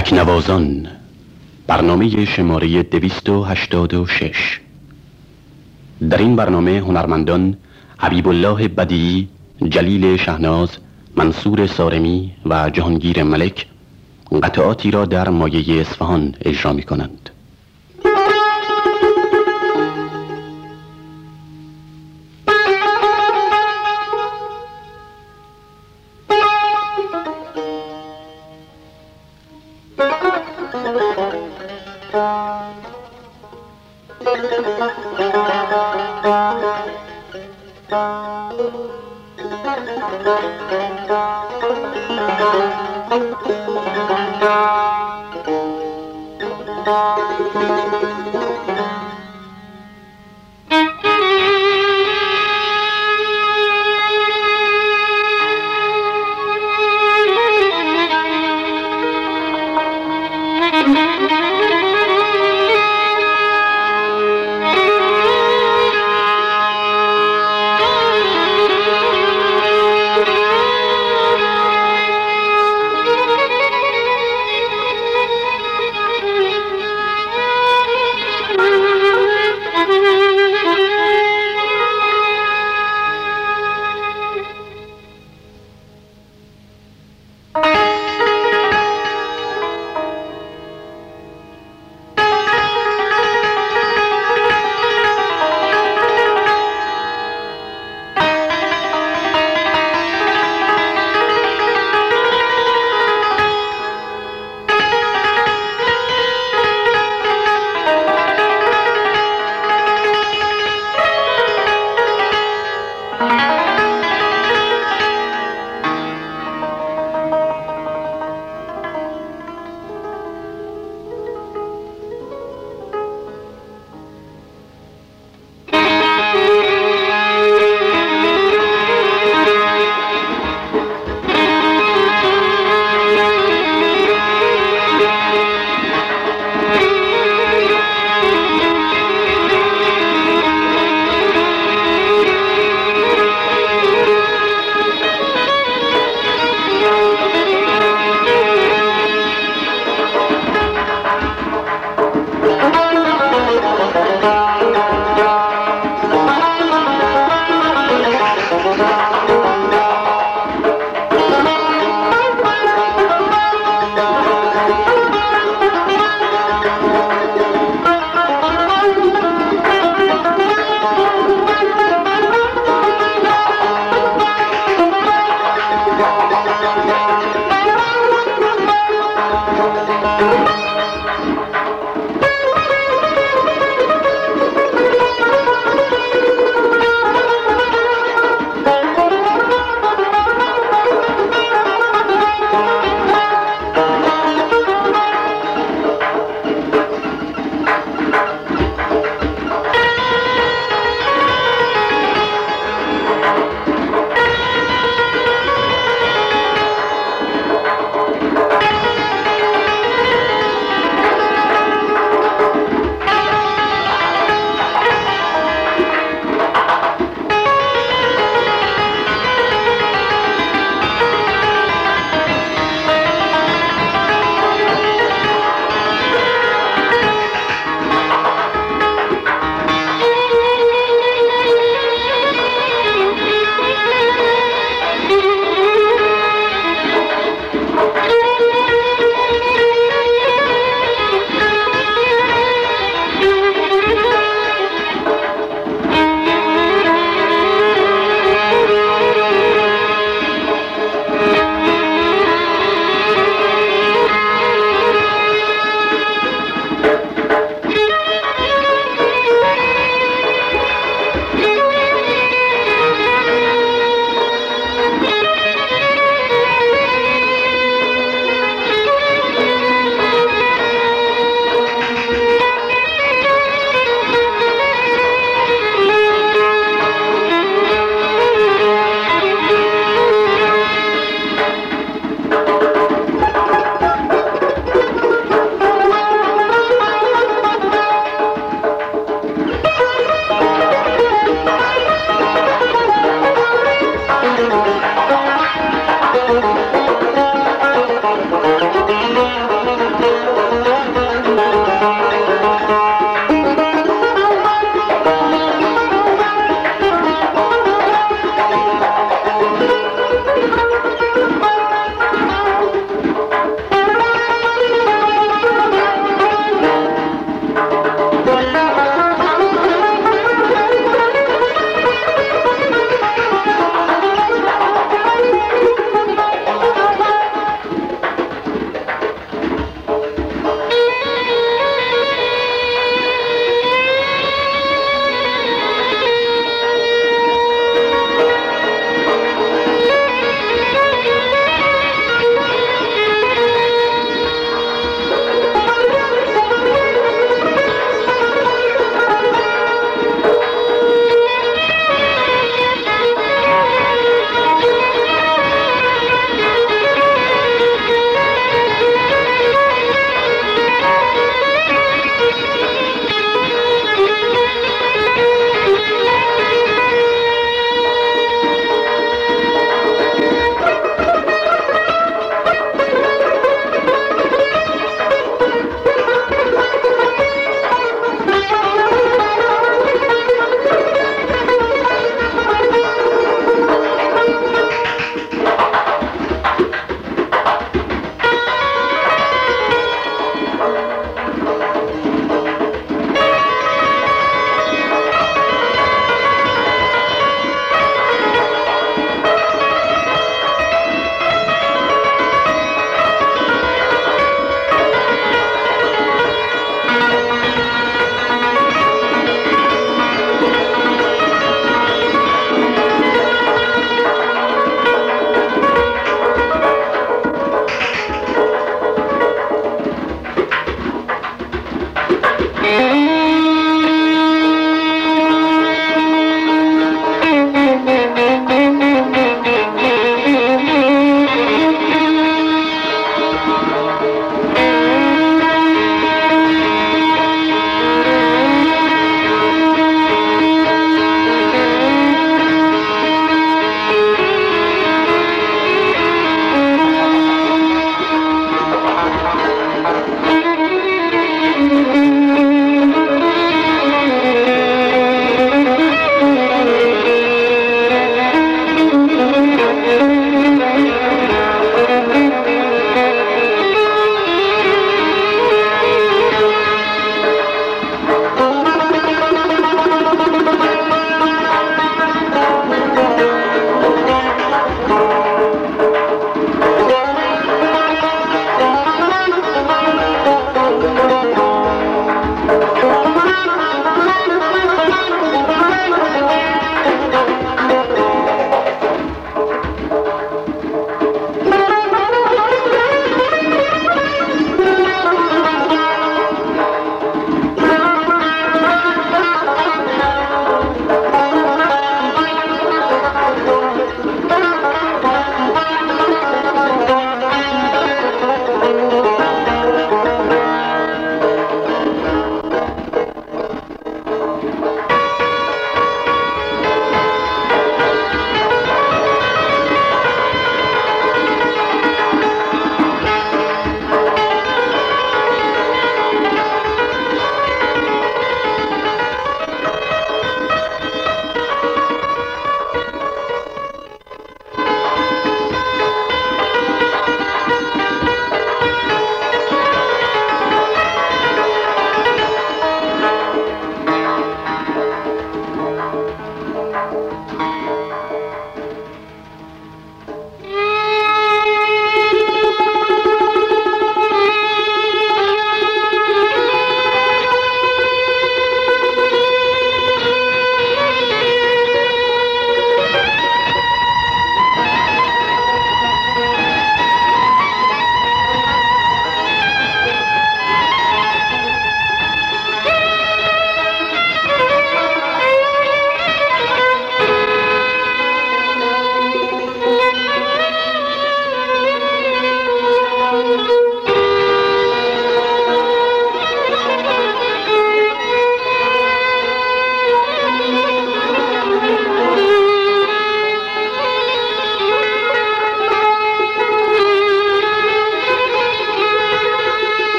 تکنوازان برنامه شماره 286 در این برنامه هنرمندان حبیب الله بدی، جلیل شهناز، منصور سارمی و جهانگیر ملک قطعاتی را در مایه اصفهان اجرا می کنند.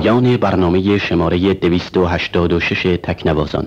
پایان برنامه شماره 286 تکنوازان.